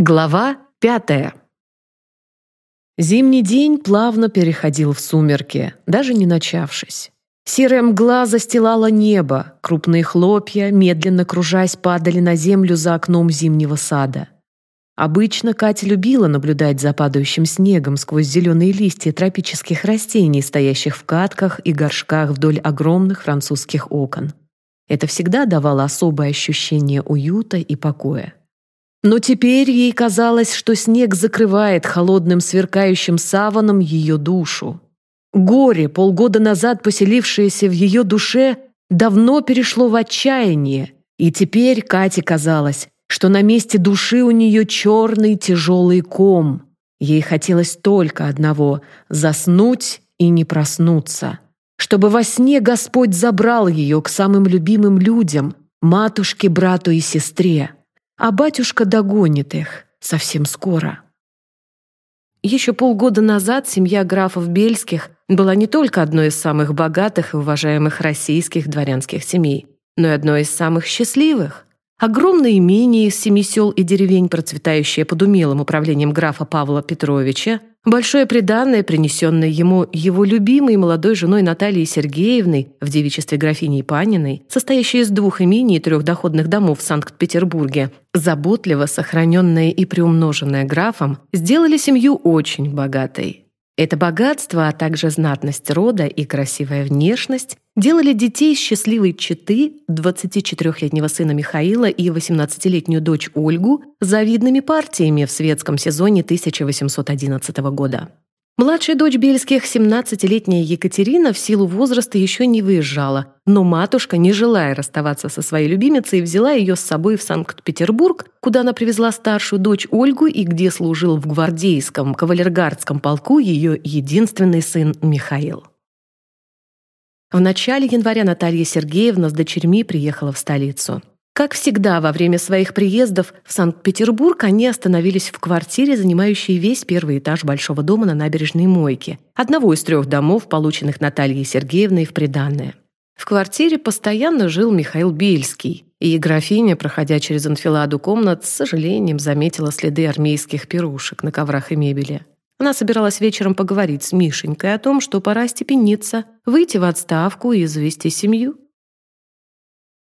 Глава пятая. Зимний день плавно переходил в сумерки, даже не начавшись. Серая мгла застилала небо, крупные хлопья, медленно кружась, падали на землю за окном зимнего сада. Обычно Катя любила наблюдать за падающим снегом сквозь зеленые листья тропических растений, стоящих в катках и горшках вдоль огромных французских окон. Это всегда давало особое ощущение уюта и покоя. Но теперь ей казалось, что снег закрывает холодным сверкающим саваном ее душу. Горе, полгода назад поселившееся в ее душе, давно перешло в отчаяние, и теперь Кате казалось, что на месте души у нее черный тяжелый ком. Ей хотелось только одного — заснуть и не проснуться. Чтобы во сне Господь забрал ее к самым любимым людям, матушке, брату и сестре а батюшка догонит их совсем скоро. Еще полгода назад семья графов Бельских была не только одной из самых богатых и уважаемых российских дворянских семей, но и одной из самых счастливых. Огромное имение из семи сел и деревень, процветающее под умелым управлением графа Павла Петровича, большое приданное, принесенное ему его любимой молодой женой Натальей Сергеевной в девичестве графини Паниной, состоящее из двух имений и трех доходных домов в Санкт-Петербурге, заботливо сохраненное и приумноженное графом, сделали семью очень богатой. Это богатство, а также знатность рода и красивая внешность делали детей счастливой четы, 24-летнего сына Михаила и 18-летнюю дочь Ольгу, завидными партиями в светском сезоне 1811 года. Младшая дочь Бельских, 17-летняя Екатерина, в силу возраста еще не выезжала, но матушка, не желая расставаться со своей любимицей, взяла ее с собой в Санкт-Петербург, куда она привезла старшую дочь Ольгу и где служил в гвардейском кавалергардском полку ее единственный сын Михаил. В начале января Наталья Сергеевна с дочерьми приехала в столицу. Как всегда, во время своих приездов в Санкт-Петербург они остановились в квартире, занимающей весь первый этаж большого дома на набережной Мойке, одного из трех домов, полученных Натальей Сергеевной в приданное. В квартире постоянно жил Михаил Бельский, и графиня, проходя через анфиладу комнат, с сожалением заметила следы армейских пирушек на коврах и мебели. Она собиралась вечером поговорить с Мишенькой о том, что пора степениться, выйти в отставку и завести семью.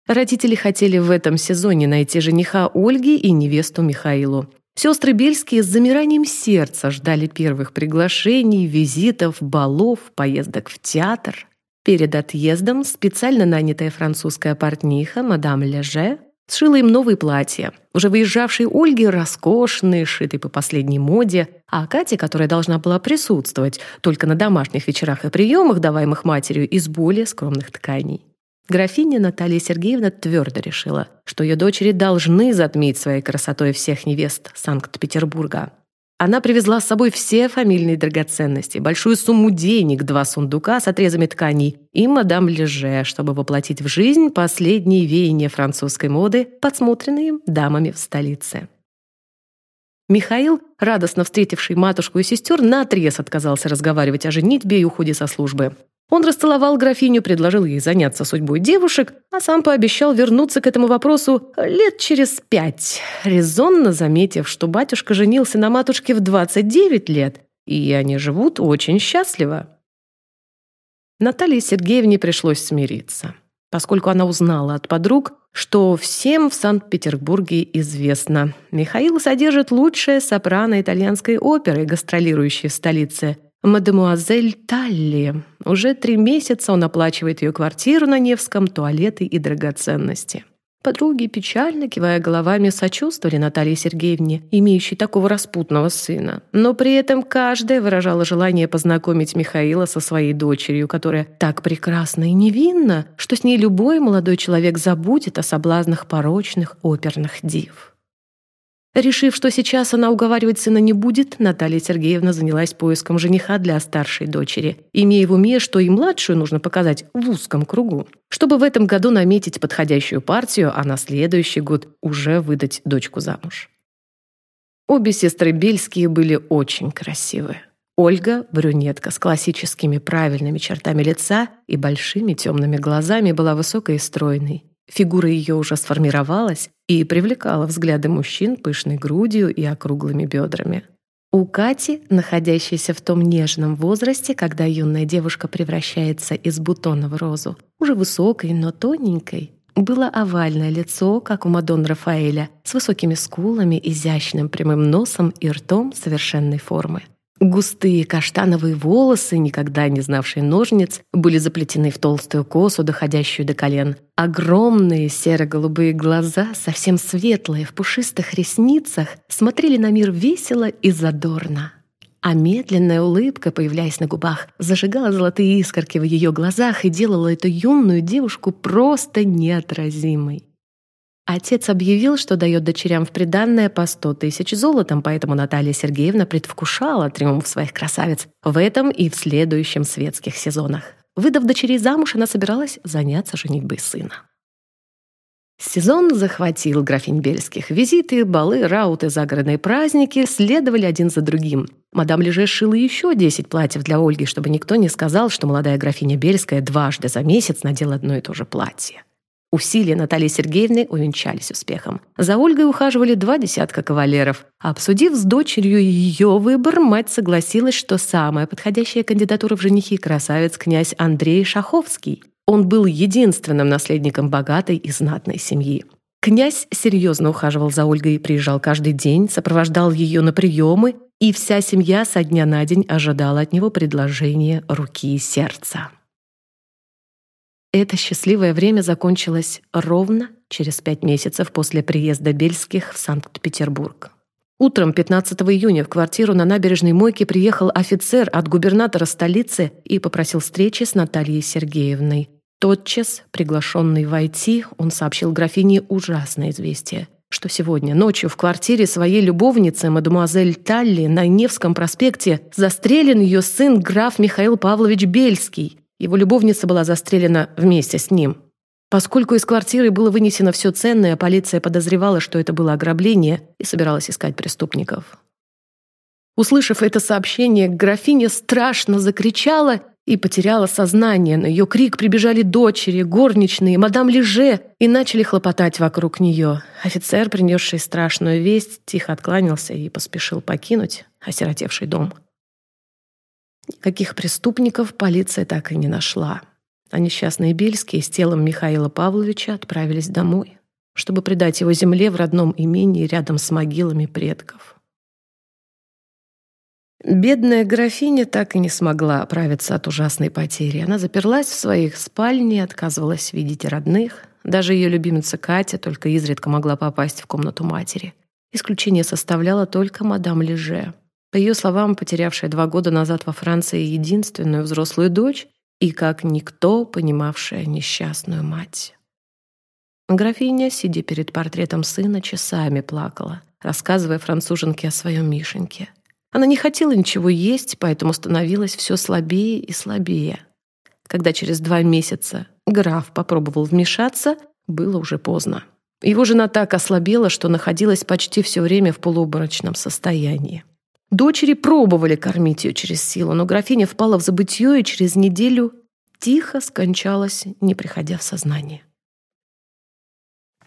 Родители хотели в этом сезоне найти жениха Ольги и невесту Михаилу. Сестры Бельские с замиранием сердца ждали первых приглашений, визитов, балов, поездок в театр. Перед отъездом специально нанятая французская портниха, мадам Леже, сшила им новые платья. Уже выезжавшие Ольги роскошные, шитые по последней моде, а Катя, которая должна была присутствовать только на домашних вечерах и приемах, даваемых матерью, из более скромных тканей. Графиня Наталья Сергеевна твердо решила, что ее дочери должны затмить своей красотой всех невест Санкт-Петербурга. Она привезла с собой все фамильные драгоценности, большую сумму денег, два сундука с отрезами тканей и мадам Леже, чтобы воплотить в жизнь последние веяния французской моды, подсмотренные дамами в столице. Михаил, радостно встретивший матушку и сестер, наотрез отказался разговаривать о женитьбе и уходе со службы. Он расцеловал графиню, предложил ей заняться судьбой девушек, а сам пообещал вернуться к этому вопросу лет через пять, резонно заметив, что батюшка женился на матушке в 29 лет, и они живут очень счастливо. Наталье Сергеевне пришлось смириться, поскольку она узнала от подруг, что всем в Санкт-Петербурге известно. Михаил содержит лучшее сопрано итальянской оперы, гастролирующей в столице – Мадемуазель Талли. Уже три месяца он оплачивает ее квартиру на Невском, туалеты и драгоценности. Подруги, печально кивая головами, сочувствовали Наталье Сергеевне, имеющей такого распутного сына. Но при этом каждая выражала желание познакомить Михаила со своей дочерью, которая так прекрасна и невинна, что с ней любой молодой человек забудет о соблазнах порочных оперных див. Решив, что сейчас она уговаривать сына не будет, Наталья Сергеевна занялась поиском жениха для старшей дочери, имея в уме, что и младшую нужно показать в узком кругу, чтобы в этом году наметить подходящую партию, а на следующий год уже выдать дочку замуж. Обе сестры Бельские были очень красивые. Ольга, брюнетка с классическими правильными чертами лица и большими темными глазами, была высокой и стройной. Фигура ее уже сформировалась и привлекала взгляды мужчин пышной грудью и округлыми бедрами. У Кати, находящейся в том нежном возрасте, когда юная девушка превращается из бутона в розу, уже высокой, но тоненькой, было овальное лицо, как у Мадон Рафаэля, с высокими скулами, изящным прямым носом и ртом совершенной формы. Густые каштановые волосы, никогда не знавшие ножниц, были заплетены в толстую косу, доходящую до колен. Огромные серо-голубые глаза, совсем светлые, в пушистых ресницах, смотрели на мир весело и задорно. А медленная улыбка, появляясь на губах, зажигала золотые искорки в ее глазах и делала эту юную девушку просто неотразимой. Отец объявил, что дает дочерям в приданное по сто тысяч золотом, поэтому Наталья Сергеевна предвкушала триумф своих красавиц в этом и в следующем светских сезонах. Выдав дочерей замуж, она собиралась заняться женитьбой сына. Сезон захватил графинь Бельских. Визиты, балы, рауты, загородные праздники следовали один за другим. Мадам Леже шила еще 10 платьев для Ольги, чтобы никто не сказал, что молодая графиня Бельская дважды за месяц надела одно и то же платье. Усилия Натальи Сергеевны увенчались успехом. За Ольгой ухаживали два десятка кавалеров. Обсудив с дочерью ее выбор, мать согласилась, что самая подходящая кандидатура в женихи – красавец князь Андрей Шаховский. Он был единственным наследником богатой и знатной семьи. Князь серьезно ухаживал за Ольгой приезжал каждый день, сопровождал ее на приемы, и вся семья со дня на день ожидала от него предложения руки и сердца. Это счастливое время закончилось ровно через пять месяцев после приезда Бельских в Санкт-Петербург. Утром 15 июня в квартиру на набережной Мойке приехал офицер от губернатора столицы и попросил встречи с Натальей Сергеевной. Тотчас, приглашенный войти, он сообщил графине ужасное известие, что сегодня ночью в квартире своей любовницы, мадемуазель Талли, на Невском проспекте застрелен ее сын граф Михаил Павлович Бельский. Его любовница была застрелена вместе с ним. Поскольку из квартиры было вынесено все ценное, полиция подозревала, что это было ограбление и собиралась искать преступников. Услышав это сообщение, графиня страшно закричала и потеряла сознание. На ее крик прибежали дочери, горничные, мадам Леже и начали хлопотать вокруг нее. Офицер, принесший страшную весть, тихо откланялся и поспешил покинуть осиротевший дом. Никаких преступников полиция так и не нашла. А несчастные Бельские с телом Михаила Павловича отправились домой, чтобы предать его земле в родном имении рядом с могилами предков. Бедная графиня так и не смогла оправиться от ужасной потери. Она заперлась в своих спальне, отказывалась видеть родных. Даже ее любимица Катя только изредка могла попасть в комнату матери. Исключение составляла только мадам Леже — по ее словам, потерявшая два года назад во Франции единственную взрослую дочь и как никто понимавшая несчастную мать. Графиня, сидя перед портретом сына, часами плакала, рассказывая француженке о своем Мишеньке. Она не хотела ничего есть, поэтому становилась все слабее и слабее. Когда через два месяца граф попробовал вмешаться, было уже поздно. Его жена так ослабела, что находилась почти все время в полуобморочном состоянии. Дочери пробовали кормить ее через силу, но графиня впала в забытье и через неделю тихо скончалась, не приходя в сознание.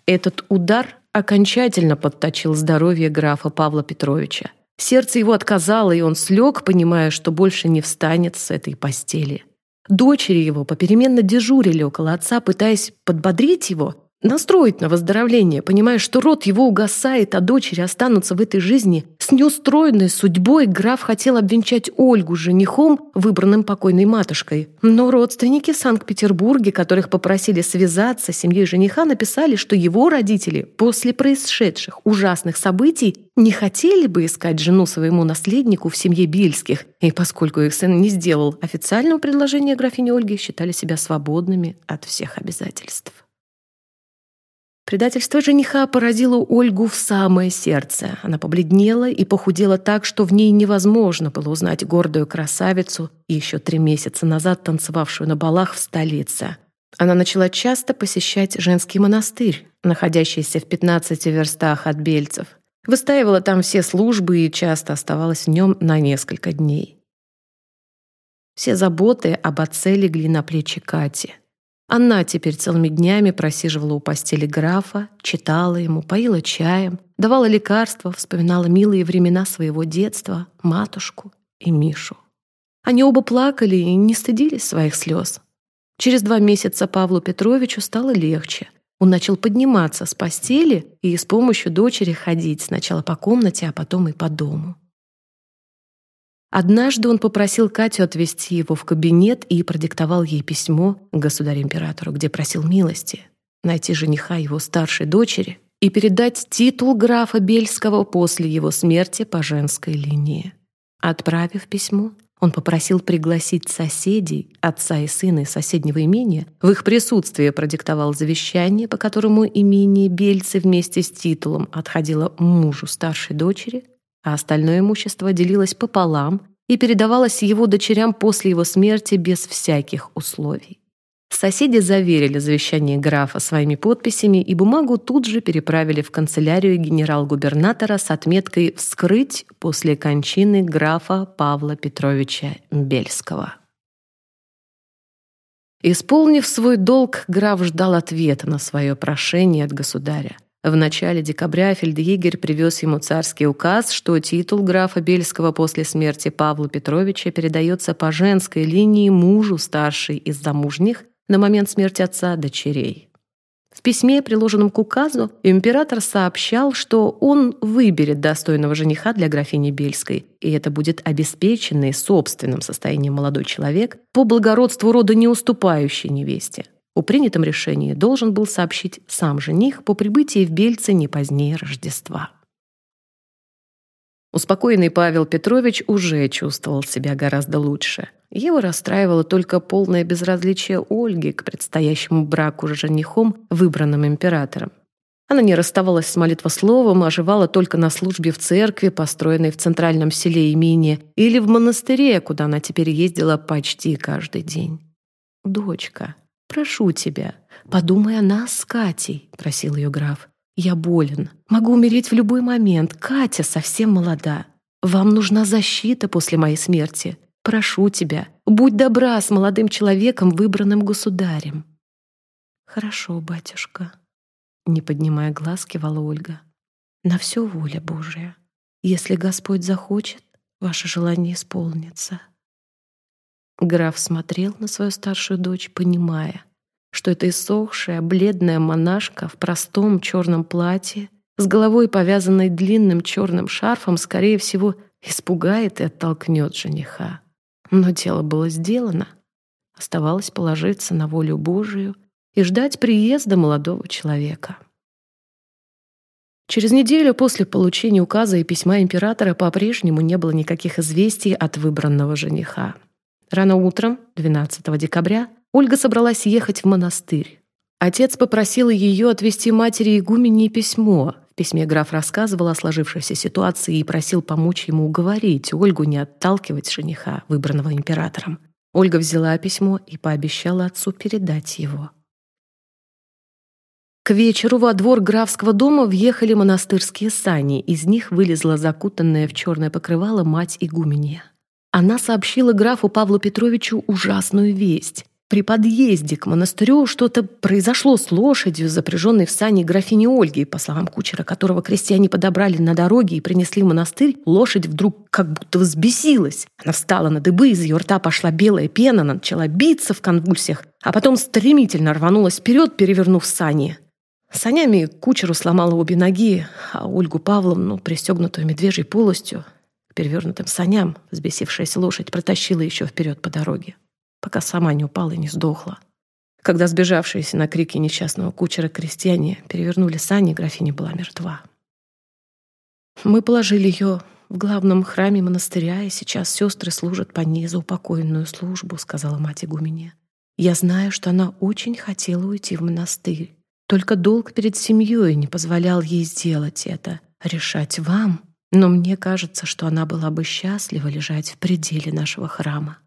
Этот удар окончательно подточил здоровье графа Павла Петровича. Сердце его отказало, и он слег, понимая, что больше не встанет с этой постели. Дочери его попеременно дежурили около отца, пытаясь подбодрить его, настроить на выздоровление, понимая, что род его угасает, а дочери останутся в этой жизни с неустроенной судьбой, граф хотел обвенчать Ольгу женихом, выбранным покойной матушкой. Но родственники в Санкт-Петербурге, которых попросили связаться с семьей жениха, написали, что его родители после происшедших ужасных событий не хотели бы искать жену своему наследнику в семье Бельских, и поскольку их сын не сделал официального предложения графине Ольге, считали себя свободными от всех обязательств. Предательство жениха поразило Ольгу в самое сердце. Она побледнела и похудела так, что в ней невозможно было узнать гордую красавицу, еще три месяца назад танцевавшую на балах в столице. Она начала часто посещать женский монастырь, находящийся в 15 верстах от Бельцев. Выстаивала там все службы и часто оставалась в нем на несколько дней. Все заботы об отце легли на плечи Кати. Она теперь целыми днями просиживала у постели графа, читала ему, поила чаем, давала лекарства, вспоминала милые времена своего детства, матушку и Мишу. Они оба плакали и не стыдились своих слез. Через два месяца Павлу Петровичу стало легче. Он начал подниматься с постели и с помощью дочери ходить сначала по комнате, а потом и по дому. Однажды он попросил Катю отвезти его в кабинет и продиктовал ей письмо государю-императору, где просил милости найти жениха его старшей дочери и передать титул графа Бельского после его смерти по женской линии. Отправив письмо, он попросил пригласить соседей, отца и сына из соседнего имения, в их присутствии продиктовал завещание, по которому имение Бельцы вместе с титулом отходило мужу старшей дочери, а остальное имущество делилось пополам и передавалось его дочерям после его смерти без всяких условий. Соседи заверили завещание графа своими подписями, и бумагу тут же переправили в канцелярию генерал-губернатора с отметкой «Вскрыть после кончины графа Павла Петровича Бельского». Исполнив свой долг, граф ждал ответа на свое прошение от государя. В начале декабря фельдъегерь привез ему царский указ, что титул графа Бельского после смерти Павла Петровича передается по женской линии мужу старшей из замужних на момент смерти отца дочерей. В письме, приложенном к указу, император сообщал, что он выберет достойного жениха для графини Бельской, и это будет обеспеченный собственным состоянием молодой человек, по благородству рода не уступающий невесте. О принятом решении должен был сообщить сам жених по прибытии в Бельце не позднее Рождества. Успокоенный Павел Петрович уже чувствовал себя гораздо лучше. Его расстраивало только полное безразличие Ольги к предстоящему браку с женихом, выбранным императором. Она не расставалась с молитвословом, оживала только на службе в церкви, построенной в центральном селе имения, или в монастыре, куда она теперь ездила почти каждый день. «Дочка, прошу тебя, подумай о нас с Катей», — просил ее граф. «Я болен, могу умереть в любой момент, Катя совсем молода. Вам нужна защита после моей смерти. Прошу тебя, будь добра с молодым человеком, выбранным государем». «Хорошо, батюшка», — не поднимая глаз, кивала Ольга. «На все воля Божия. Если Господь захочет, ваше желание исполнится». Граф смотрел на свою старшую дочь, понимая, что эта иссохшая, бледная монашка в простом черном платье, с головой повязанной длинным черным шарфом, скорее всего, испугает и оттолкнет жениха. Но дело было сделано. Оставалось положиться на волю Божию и ждать приезда молодого человека. Через неделю после получения указа и письма императора по-прежнему не было никаких известий от выбранного жениха. Рано утром, 12 декабря, Ольга собралась ехать в монастырь. Отец попросил ее отвезти матери игумене письмо, письме граф рассказывал о сложившейся ситуации и просил помочь ему уговорить Ольгу не отталкивать жениха, выбранного императором. Ольга взяла письмо и пообещала отцу передать его. К вечеру во двор графского дома въехали монастырские сани. Из них вылезла закутанная в черное покрывало мать игуменья. Она сообщила графу Павлу Петровичу ужасную весть. При подъезде к монастырю что-то произошло с лошадью, запряженной в сани графини Ольги, по словам кучера, которого крестьяне подобрали на дороге и принесли в монастырь, лошадь вдруг как будто взбесилась. Она встала на дыбы, из ее рта пошла белая пена, она начала биться в конвульсиях, а потом стремительно рванулась вперед, перевернув сани. Санями кучеру сломала обе ноги, а Ольгу Павловну, пристегнутую медвежьей полостью, перевернутым саням, взбесившаяся лошадь протащила еще вперед по дороге пока сама не упала и не сдохла. Когда сбежавшиеся на крики несчастного кучера крестьяне перевернули сани, графиня была мертва. Мы положили ее в главном храме монастыря, и сейчас сестры служат по ней за упокоенную службу, сказала мать игумене. Я знаю, что она очень хотела уйти в монастырь. Только долг перед семьей не позволял ей сделать это. Решать вам. Но мне кажется, что она была бы счастлива лежать в пределе нашего храма.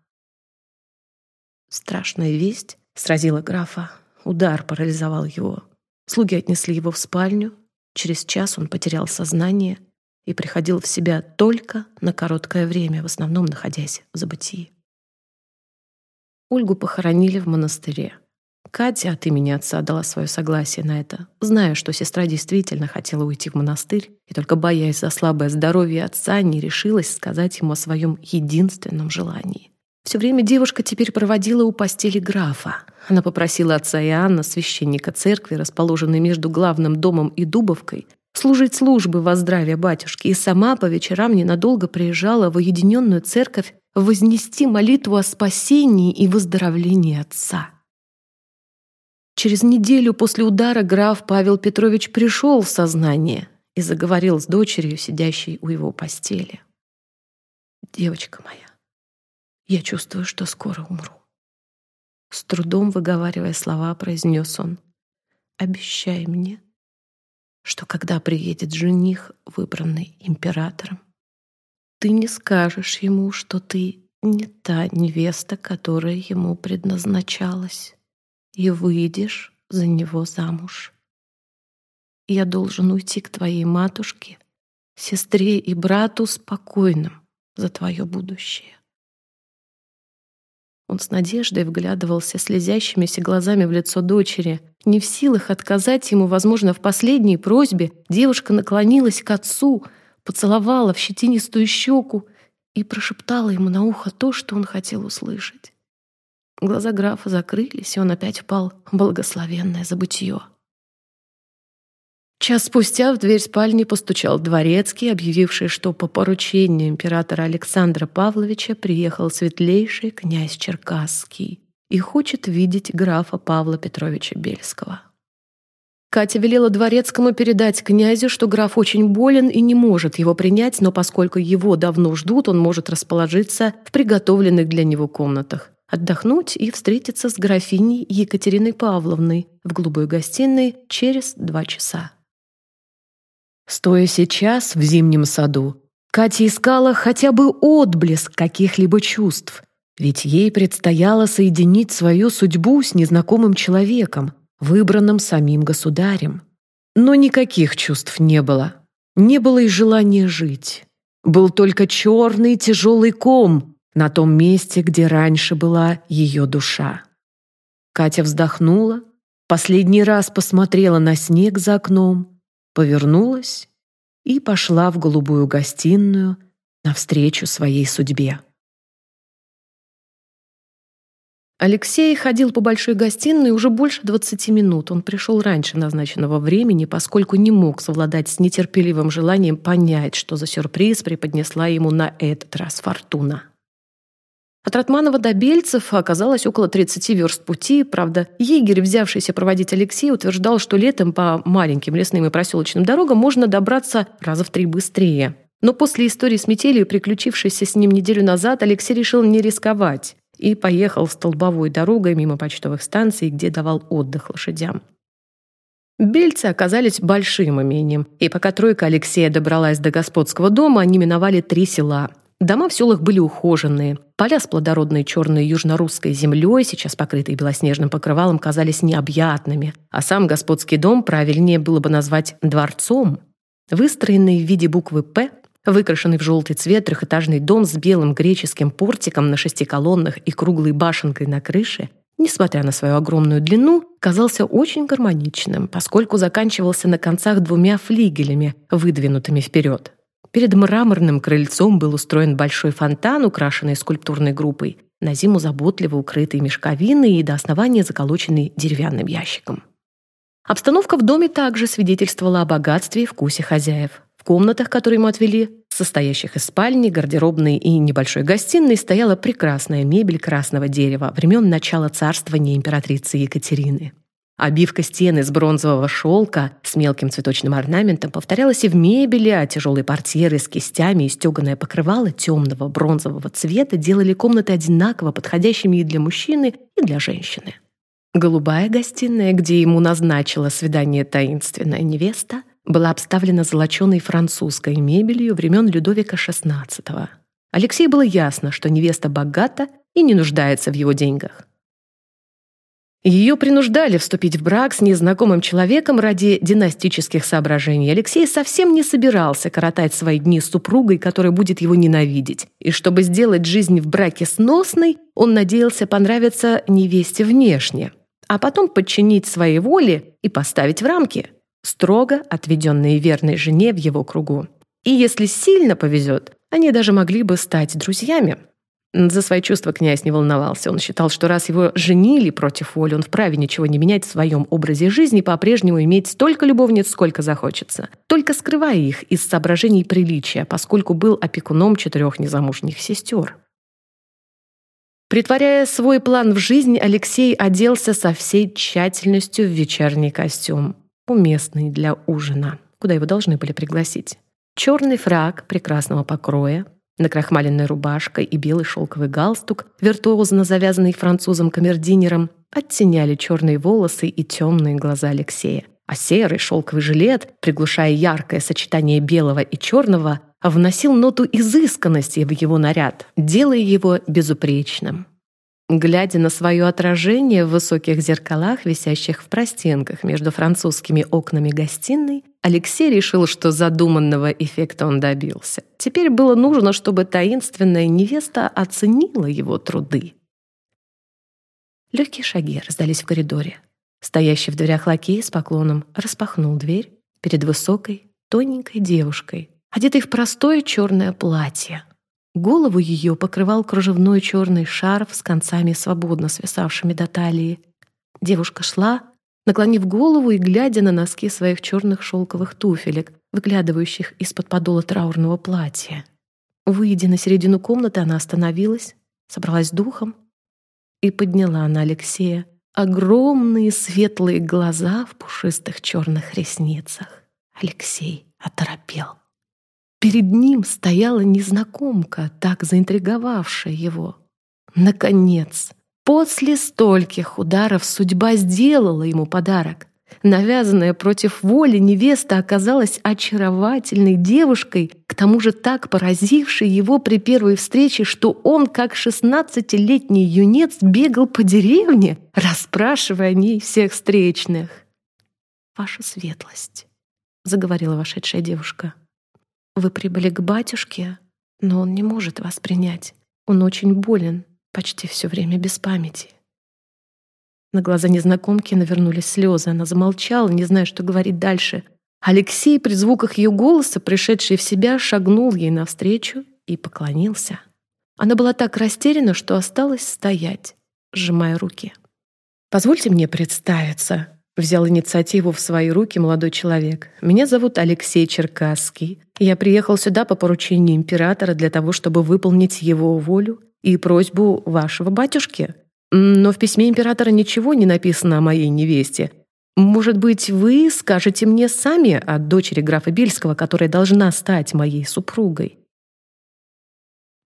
Страшная весть сразила графа. Удар парализовал его. Слуги отнесли его в спальню. Через час он потерял сознание и приходил в себя только на короткое время, в основном находясь в забытии. Ольгу похоронили в монастыре. Катя от имени отца дала свое согласие на это, зная, что сестра действительно хотела уйти в монастырь, и только боясь за слабое здоровье отца, не решилась сказать ему о своем единственном желании. Все время девушка теперь проводила у постели графа. Она попросила отца Иоанна, священника церкви, расположенной между главным домом и Дубовкой, служить службы во здравие батюшки, и сама по вечерам ненадолго приезжала в уединенную церковь вознести молитву о спасении и выздоровлении отца. Через неделю после удара граф Павел Петрович пришел в сознание и заговорил с дочерью, сидящей у его постели. «Девочка моя, я чувствую, что скоро умру». С трудом выговаривая слова, произнес он. «Обещай мне, что когда приедет жених, выбранный императором, ты не скажешь ему, что ты не та невеста, которая ему предназначалась, и выйдешь за него замуж. Я должен уйти к твоей матушке, сестре и брату спокойным за твое будущее. Он с надеждой вглядывался слезящимися глазами в лицо дочери. Не в силах отказать ему, возможно, в последней просьбе, девушка наклонилась к отцу, поцеловала в щетинистую щеку и прошептала ему на ухо то, что он хотел услышать. Глаза графа закрылись, и он опять впал в благословенное забытье. Час спустя в дверь спальни постучал дворецкий, объявивший, что по поручению императора Александра Павловича приехал светлейший князь Черкасский и хочет видеть графа Павла Петровича Бельского. Катя велела дворецкому передать князю, что граф очень болен и не может его принять, но поскольку его давно ждут, он может расположиться в приготовленных для него комнатах, отдохнуть и встретиться с графиней Екатериной Павловной в голубой гостиной через два часа. Стоя сейчас в зимнем саду, Катя искала хотя бы отблеск каких-либо чувств, ведь ей предстояло соединить свою судьбу с незнакомым человеком, выбранным самим государем. Но никаких чувств не было. Не было и желания жить. Был только черный тяжелый ком на том месте, где раньше была ее душа. Катя вздохнула, последний раз посмотрела на снег за окном повернулась и пошла в голубую гостиную навстречу своей судьбе. Алексей ходил по большой гостиной уже больше 20 минут. Он пришел раньше назначенного времени, поскольку не мог совладать с нетерпеливым желанием понять, что за сюрприз преподнесла ему на этот раз фортуна. От Ратманова до Бельцев оказалось около 30 верст пути. Правда, егерь, взявшийся проводить Алексея, утверждал, что летом по маленьким лесным и проселочным дорогам можно добраться раза в три быстрее. Но после истории с метелью, приключившейся с ним неделю назад, Алексей решил не рисковать и поехал столбовой дорогой мимо почтовых станций, где давал отдых лошадям. Бельцы оказались большим имением, и пока тройка Алексея добралась до господского дома, они миновали три села Дома в селах были ухоженные. Поля с плодородной черной южно-русской землей, сейчас покрытые белоснежным покрывалом, казались необъятными, а сам господский дом правильнее было бы назвать дворцом. Выстроенный в виде буквы «П», выкрашенный в желтый цвет трехэтажный дом с белым греческим портиком на шести колоннах и круглой башенкой на крыше, несмотря на свою огромную длину, казался очень гармоничным, поскольку заканчивался на концах двумя флигелями, выдвинутыми вперед. Перед мраморным крыльцом был устроен большой фонтан, украшенный скульптурной группой, на зиму заботливо укрытый мешковиной и до основания заколоченный деревянным ящиком. Обстановка в доме также свидетельствовала о богатстве и вкусе хозяев. В комнатах, которые ему отвели, состоящих из спальни, гардеробной и небольшой гостиной, стояла прекрасная мебель красного дерева времен начала царствования императрицы Екатерины. Обивка стены из бронзового шелка с мелким цветочным орнаментом повторялась и в мебели, а тяжелые портьеры с кистями и стеганое покрывало темного бронзового цвета делали комнаты одинаково подходящими и для мужчины, и для женщины. Голубая гостиная, где ему назначила свидание таинственная невеста, была обставлена золоченой французской мебелью времен Людовика XVI. Алексею было ясно, что невеста богата и не нуждается в его деньгах. Ее принуждали вступить в брак с незнакомым человеком ради династических соображений. Алексей совсем не собирался коротать свои дни с супругой, которая будет его ненавидеть. И чтобы сделать жизнь в браке сносной, он надеялся понравиться невесте внешне. а потом подчинить своей воле и поставить в рамки, строго отведенные верной жене в его кругу. И если сильно повезет, они даже могли бы стать друзьями. За свои чувства князь не волновался. Он считал, что раз его женили против воли, он вправе ничего не менять в своем образе жизни и по-прежнему иметь столько любовниц, сколько захочется, только скрывая их из соображений приличия, поскольку был опекуном четырех незамужних сестер. Притворяя свой план в жизнь, Алексей оделся со всей тщательностью в вечерний костюм, уместный для ужина, куда его должны были пригласить. Черный фраг прекрасного покроя, накрахмаленная рубашка и белый шелковый галстук, виртуозно завязанный французом-камердинером, оттеняли черные волосы и темные глаза Алексея. А серый шелковый жилет, приглушая яркое сочетание белого и черного, вносил ноту изысканности в его наряд, делая его безупречным. Глядя на свое отражение в высоких зеркалах, висящих в простенках между французскими окнами гостиной, Алексей решил, что задуманного эффекта он добился. Теперь было нужно, чтобы таинственная невеста оценила его труды. Легкие шаги раздались в коридоре. Стоящий в дверях лакей с поклоном распахнул дверь перед высокой, тоненькой девушкой, одетой в простое черное платье. Голову ее покрывал кружевной черный шарф с концами свободно свисавшими до талии. Девушка шла, наклонив голову и глядя на носки своих черных шелковых туфелек, выглядывающих из-под подола траурного платья. Выйдя на середину комнаты, она остановилась, собралась духом и подняла на Алексея огромные светлые глаза в пушистых черных ресницах. Алексей оторопел. Перед ним стояла незнакомка, так заинтриговавшая его. Наконец, После стольких ударов судьба сделала ему подарок. Навязанная против воли невеста оказалась очаровательной девушкой, к тому же так поразившей его при первой встрече, что он, как шестнадцатилетний юнец, бегал по деревне, расспрашивая о ней всех встречных. «Ваша светлость», — заговорила вошедшая девушка, — «вы прибыли к батюшке, но он не может вас принять. Он очень болен, почти все время без памяти. На глаза незнакомки навернулись слезы. Она замолчала, не зная, что говорить дальше. Алексей при звуках ее голоса, пришедший в себя, шагнул ей навстречу и поклонился. Она была так растеряна, что осталась стоять, сжимая руки. «Позвольте мне представиться», — взял инициативу в свои руки молодой человек. «Меня зовут Алексей Черкасский. Я приехал сюда по поручению императора для того, чтобы выполнить его волю и просьбу вашего батюшки. Но в письме императора ничего не написано о моей невесте. Может быть, вы скажете мне сами о дочери графа Бельского, которая должна стать моей супругой?»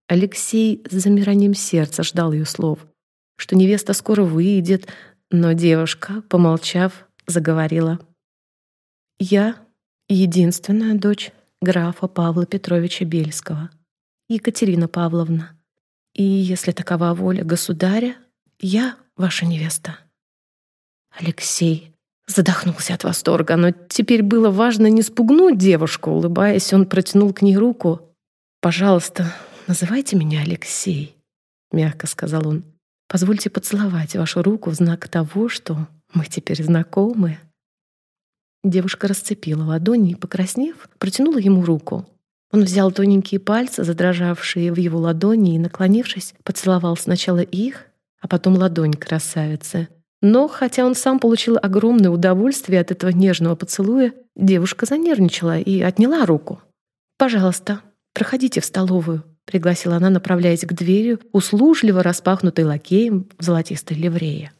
Алексей с замиранием сердца ждал ее слов, что невеста скоро выйдет, но девушка, помолчав, заговорила. «Я единственная дочь графа Павла Петровича Бельского, Екатерина Павловна. И если такова воля государя, я ваша невеста. Алексей задохнулся от восторга, но теперь было важно не спугнуть девушку. Улыбаясь, он протянул к ней руку. «Пожалуйста, называйте меня Алексей», — мягко сказал он. «Позвольте поцеловать вашу руку в знак того, что мы теперь знакомы». Девушка расцепила ладони и, покраснев, протянула ему руку. Он взял тоненькие пальцы, задрожавшие в его ладони, и, наклонившись, поцеловал сначала их, а потом ладонь красавицы. Но, хотя он сам получил огромное удовольствие от этого нежного поцелуя, девушка занервничала и отняла руку. «Пожалуйста, проходите в столовую», — пригласила она, направляясь к двери, услужливо распахнутой лакеем в золотистой ливрее.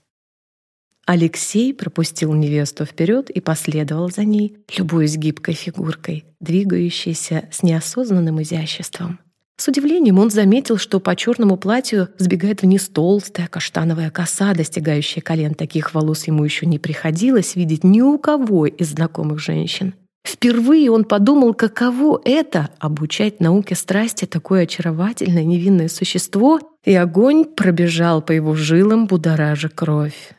Алексей пропустил невесту вперед и последовал за ней, любуясь гибкой фигуркой, двигающейся с неосознанным изяществом. С удивлением он заметил, что по черному платью сбегает вниз толстая каштановая коса, достигающая колен. Таких волос ему еще не приходилось видеть ни у кого из знакомых женщин. Впервые он подумал, каково это — обучать науке страсти такое очаровательное невинное существо, и огонь пробежал по его жилам, будоража кровь.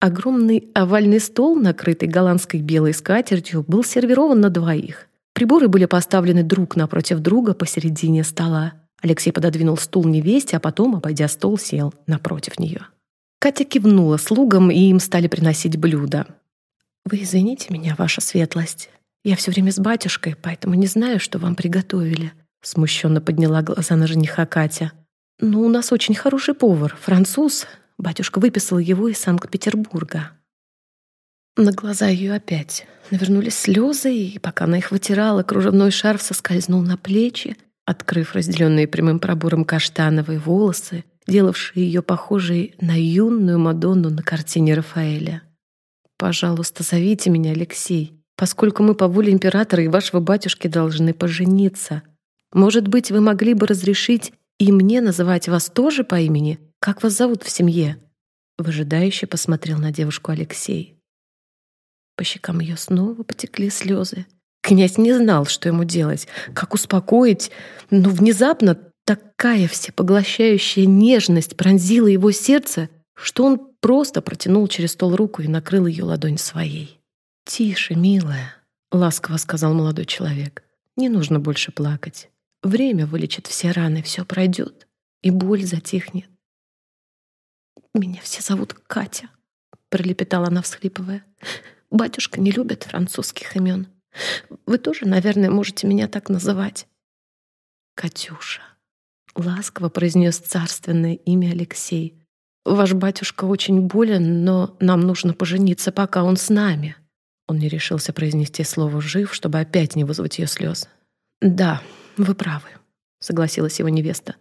Огромный овальный стол, накрытый голландской белой скатертью, был сервирован на двоих. Приборы были поставлены друг напротив друга посередине стола. Алексей пододвинул стул невесте, а потом, обойдя стол, сел напротив нее. Катя кивнула слугам, и им стали приносить блюда. «Вы извините меня, ваша светлость. Я все время с батюшкой, поэтому не знаю, что вам приготовили», смущенно подняла глаза на жениха Катя. «Ну, у нас очень хороший повар, француз. Батюшка выписал его из Санкт-Петербурга». На глаза ее опять навернулись слезы, и пока она их вытирала, кружевной шарф соскользнул на плечи, открыв разделенные прямым пробором каштановые волосы, делавшие ее похожей на юную Мадонну на картине Рафаэля. «Пожалуйста, зовите меня Алексей, поскольку мы по воле императора и вашего батюшки должны пожениться. Может быть, вы могли бы разрешить и мне называть вас тоже по имени? Как вас зовут в семье?» Выжидающе посмотрел на девушку Алексей. По щекам ее снова потекли слезы. Князь не знал, что ему делать, как успокоить, но внезапно такая всепоглощающая нежность пронзила его сердце, что он просто протянул через стол руку и накрыл ее ладонь своей. «Тише, милая», — ласково сказал молодой человек. «Не нужно больше плакать. Время вылечит все раны, все пройдет, и боль затихнет». «Меня все зовут Катя», — пролепетала она, всхлипывая. Батюшка не любит французских имен. Вы тоже, наверное, можете меня так называть. Катюша. Ласково произнес царственное имя Алексей. Ваш батюшка очень болен, но нам нужно пожениться, пока он с нами. Он не решился произнести слово «жив», чтобы опять не вызвать ее слез. «Да, вы правы», — согласилась его невеста.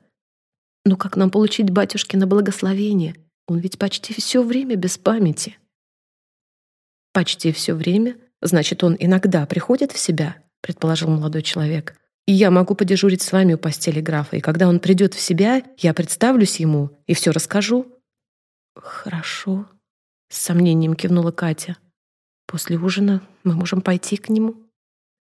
«Но как нам получить батюшки на благословение? Он ведь почти все время без памяти». «Почти все время? Значит, он иногда приходит в себя?» — предположил молодой человек. «И я могу подежурить с вами у постели графа, и когда он придет в себя, я представлюсь ему и все расскажу». «Хорошо», — с сомнением кивнула Катя. «После ужина мы можем пойти к нему».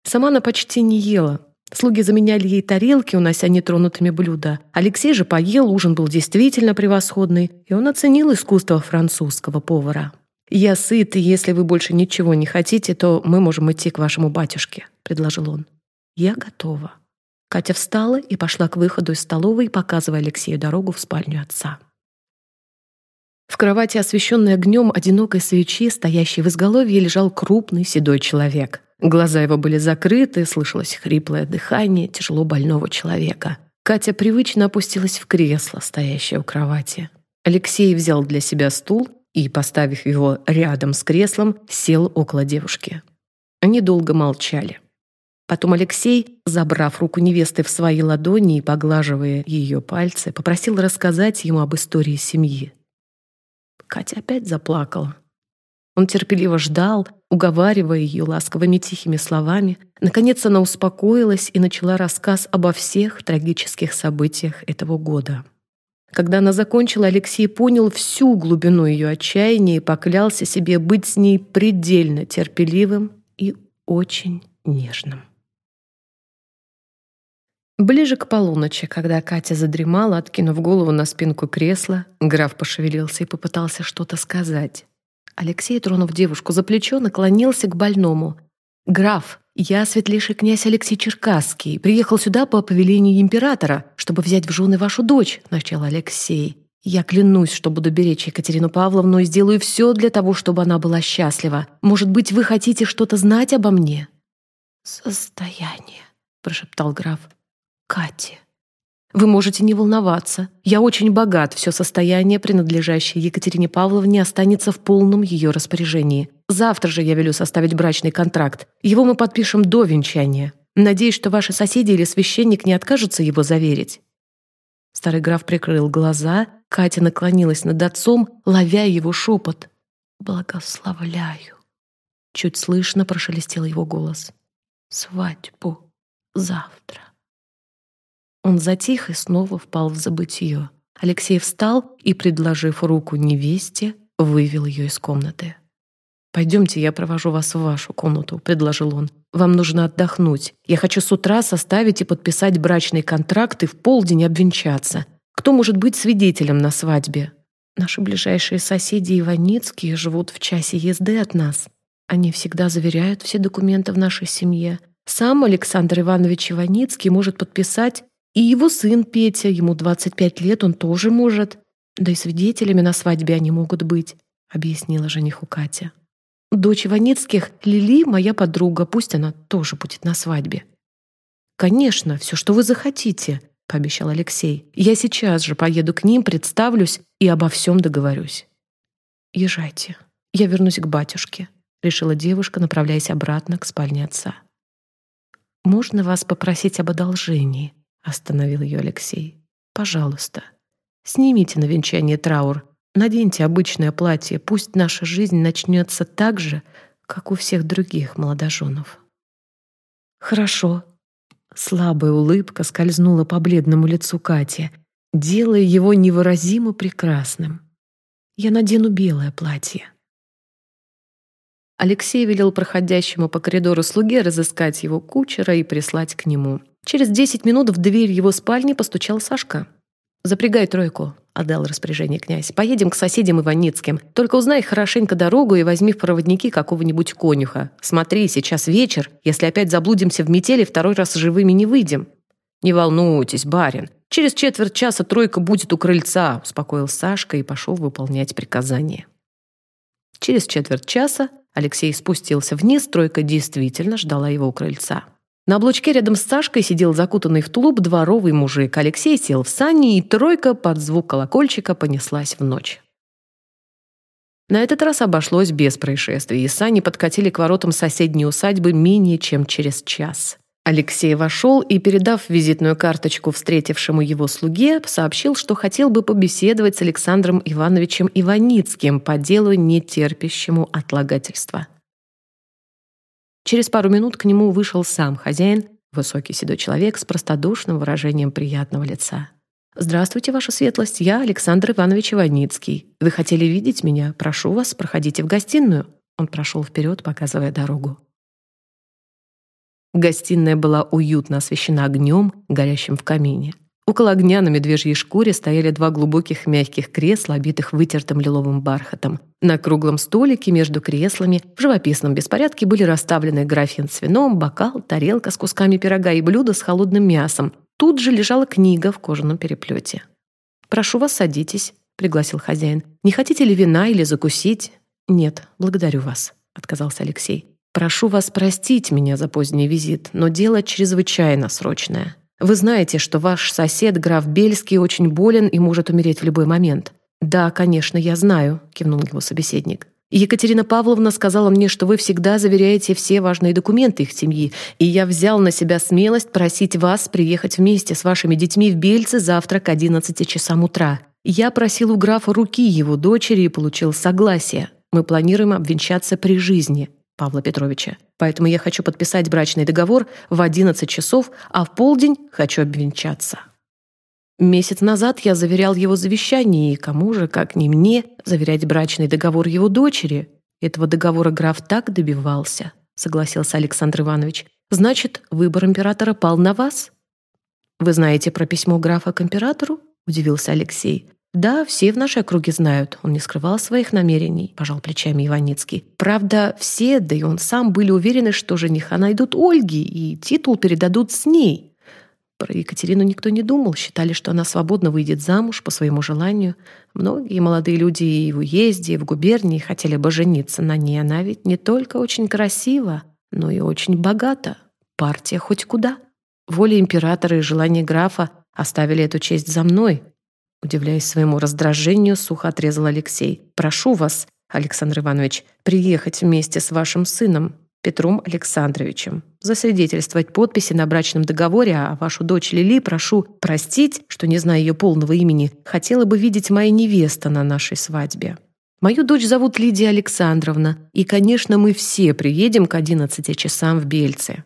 Сама она почти не ела. Слуги заменяли ей тарелки, унося нетронутыми блюда. Алексей же поел, ужин был действительно превосходный, и он оценил искусство французского повара. «Я сыт, и если вы больше ничего не хотите, то мы можем идти к вашему батюшке», — предложил он. «Я готова». Катя встала и пошла к выходу из столовой, показывая Алексею дорогу в спальню отца. В кровати, освещенной огнем одинокой свечи, стоящей в изголовье, лежал крупный седой человек. Глаза его были закрыты, слышалось хриплое дыхание тяжело больного человека. Катя привычно опустилась в кресло, стоящее у кровати. Алексей взял для себя стул и, поставив его рядом с креслом, сел около девушки. Они долго молчали. Потом Алексей, забрав руку невесты в свои ладони и поглаживая ее пальцы, попросил рассказать ему об истории семьи. Катя опять заплакала. Он терпеливо ждал, уговаривая ее ласковыми тихими словами. Наконец она успокоилась и начала рассказ обо всех трагических событиях этого года. Когда она закончила, Алексей понял всю глубину ее отчаяния и поклялся себе быть с ней предельно терпеливым и очень нежным. Ближе к полуночи, когда Катя задремала, откинув голову на спинку кресла, граф пошевелился и попытался что-то сказать. Алексей, тронув девушку за плечо, наклонился к больному. «Граф, я светлейший князь Алексей Черкасский. Приехал сюда по повелению императора, чтобы взять в жены вашу дочь», — начал Алексей. «Я клянусь, что буду беречь Екатерину Павловну и сделаю все для того, чтобы она была счастлива. Может быть, вы хотите что-то знать обо мне?» «Состояние», — прошептал граф. «Кате». Вы можете не волноваться. Я очень богат, все состояние, принадлежащее Екатерине Павловне, останется в полном ее распоряжении. Завтра же я велю составить брачный контракт. Его мы подпишем до венчания. Надеюсь, что ваши соседи или священник не откажутся его заверить». Старый граф прикрыл глаза, Катя наклонилась над отцом, ловя его шепот. «Благословляю». Чуть слышно прошелестел его голос. «Свадьбу завтра». Он затих и снова впал в забытье. Алексей встал и, предложив руку невесте, вывел ее из комнаты. «Пойдемте, я провожу вас в вашу комнату», — предложил он. «Вам нужно отдохнуть. Я хочу с утра составить и подписать брачный контракт и в полдень обвенчаться. Кто может быть свидетелем на свадьбе?» «Наши ближайшие соседи Иваницкие живут в часе езды от нас. Они всегда заверяют все документы в нашей семье. Сам Александр Иванович Иваницкий может подписать и его сын Петя, ему 25 лет, он тоже может. Да и свидетелями на свадьбе они могут быть, объяснила жениху Катя. Дочь Иваницких, Лили, моя подруга, пусть она тоже будет на свадьбе. Конечно, все, что вы захотите, пообещал Алексей. Я сейчас же поеду к ним, представлюсь и обо всем договорюсь. Езжайте. Я вернусь к батюшке, решила девушка, направляясь обратно к спальне отца. Можно вас попросить об одолжении, остановил ее Алексей. Пожалуйста, снимите на венчание траур, наденьте обычное платье, пусть наша жизнь начнется так же, как у всех других молодоженов. Хорошо. Слабая улыбка скользнула по бледному лицу Кати, делая его невыразимо прекрасным. Я надену белое платье. Алексей велел проходящему по коридору слуге разыскать его кучера и прислать к нему. Через десять минут в дверь его спальни постучал Сашка. «Запрягай тройку», — отдал распоряжение князь. «Поедем к соседям Иваницким. Только узнай хорошенько дорогу и возьми в проводники какого-нибудь конюха. Смотри, сейчас вечер. Если опять заблудимся в метели, второй раз живыми не выйдем». «Не волнуйтесь, барин. Через четверть часа тройка будет у крыльца», — успокоил Сашка и пошел выполнять приказание. Через четверть часа Алексей спустился вниз, тройка действительно ждала его у крыльца. На облучке рядом с Сашкой сидел закутанный в тулуп дворовый мужик. Алексей сел в сани, и тройка под звук колокольчика понеслась в ночь. На этот раз обошлось без происшествий, и сани подкатили к воротам соседней усадьбы менее чем через час. Алексей вошел и, передав визитную карточку встретившему его слуге, сообщил, что хотел бы побеседовать с Александром Ивановичем Иваницким по делу, нетерпящему отлагательства. Через пару минут к нему вышел сам хозяин, высокий седой человек с простодушным выражением приятного лица. «Здравствуйте, ваша светлость, я Александр Иванович Иваницкий. Вы хотели видеть меня? Прошу вас, проходите в гостиную». Он прошел вперед, показывая дорогу. Гостиная была уютно освещена огнем, горящим в камине. Около огня на медвежьей шкуре стояли два глубоких мягких кресла, обитых вытертым лиловым бархатом. На круглом столике между креслами в живописном беспорядке были расставлены графин с вином, бокал, тарелка с кусками пирога и блюдо с холодным мясом. Тут же лежала книга в кожаном переплете. «Прошу вас, садитесь», — пригласил хозяин. «Не хотите ли вина или закусить?» «Нет, благодарю вас», — отказался Алексей. Прошу вас простить меня за поздний визит, но дело чрезвычайно срочное. Вы знаете, что ваш сосед, граф Бельский, очень болен и может умереть в любой момент. Да, конечно, я знаю, кивнул его собеседник. Екатерина Павловна сказала мне, что вы всегда заверяете все важные документы их семьи, и я взял на себя смелость просить вас приехать вместе с вашими детьми в Бельцы завтра к 11 часам утра. Я просил у графа руки его дочери и получил согласие. Мы планируем обвенчаться при жизни. Павла Петровича. Поэтому я хочу подписать брачный договор в 11 часов, а в полдень хочу обвенчаться. Месяц назад я заверял его завещание, и кому же, как не мне, заверять брачный договор его дочери. Этого договора граф так добивался, согласился Александр Иванович. Значит, выбор императора пал на вас? Вы знаете про письмо графа к императору? Удивился Алексей. «Да, все в нашей округе знают. Он не скрывал своих намерений», — пожал плечами Иваницкий. «Правда, все, да и он сам, были уверены, что жениха найдут Ольги и титул передадут с ней. Про Екатерину никто не думал, считали, что она свободно выйдет замуж по своему желанию. Многие молодые люди и в уезде, и в губернии хотели бы жениться на ней. Она ведь не только очень красива, но и очень богата. Партия хоть куда. Воля императора и желание графа оставили эту честь за мной, Удивляясь своему раздражению, сухо отрезал Алексей. «Прошу вас, Александр Иванович, приехать вместе с вашим сыном, Петром Александровичем, засвидетельствовать подписи на брачном договоре, а вашу дочь Лили прошу простить, что, не знаю ее полного имени, хотела бы видеть моя невеста на нашей свадьбе. Мою дочь зовут Лидия Александровна, и, конечно, мы все приедем к 11 часам в Бельце.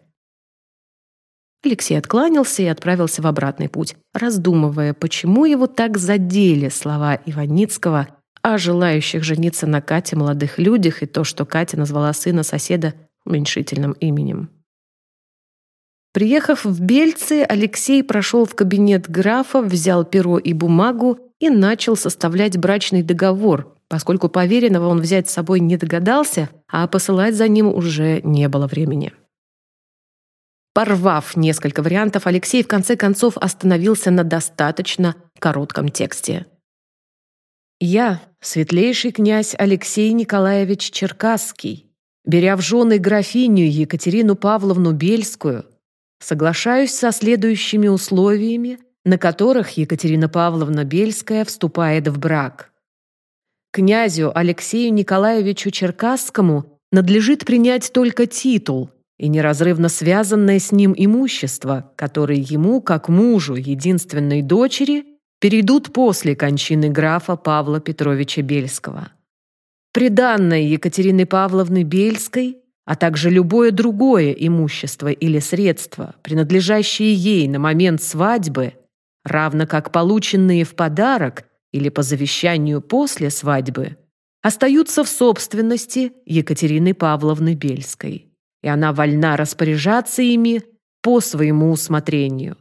Алексей откланялся и отправился в обратный путь, раздумывая, почему его так задели слова Иваницкого о желающих жениться на Кате молодых людях и то, что Катя назвала сына соседа уменьшительным именем. Приехав в Бельцы, Алексей прошел в кабинет графа, взял перо и бумагу и начал составлять брачный договор, поскольку поверенного он взять с собой не догадался, а посылать за ним уже не было времени. Порвав несколько вариантов, Алексей в конце концов остановился на достаточно коротком тексте. Я, светлейший князь Алексей Николаевич Черкасский, беря в жены графиню Екатерину Павловну Бельскую, соглашаюсь со следующими условиями, на которых Екатерина Павловна Бельская вступает в брак. Князю Алексею Николаевичу Черкасскому надлежит принять только титул и неразрывно связанное с ним имущество, которое ему, как мужу единственной дочери, перейдут после кончины графа Павла Петровича Бельского. Приданное Екатерины Павловны Бельской, а также любое другое имущество или средство, принадлежащее ей на момент свадьбы, равно как полученные в подарок или по завещанию после свадьбы, остаются в собственности Екатерины Павловны Бельской, и она вольна распоряжаться ими по своему усмотрению.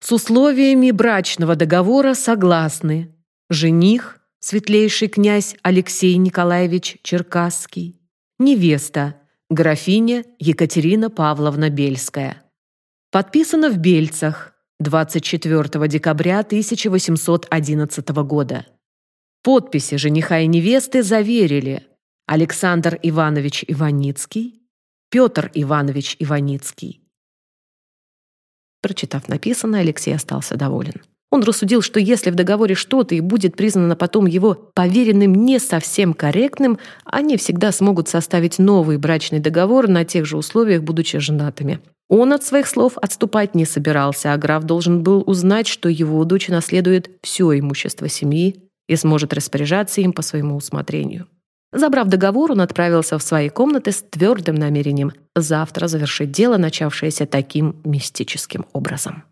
С условиями брачного договора согласны жених, светлейший князь Алексей Николаевич Черкасский, невеста, графиня Екатерина Павловна Бельская. Подписано в Бельцах 24 декабря 1811 года. Подписи жениха и невесты заверили Александр Иванович Иваницкий, Петр Иванович Иваницкий. Прочитав написанное, Алексей остался доволен. Он рассудил, что если в договоре что-то и будет признано потом его поверенным не совсем корректным, они всегда смогут составить новый брачный договор на тех же условиях, будучи женатыми. Он от своих слов отступать не собирался, а граф должен был узнать, что его дочь наследует все имущество семьи и сможет распоряжаться им по своему усмотрению. Забрав договор, он отправился в свои комнаты с твердым намерением завтра завершить дело, начавшееся таким мистическим образом.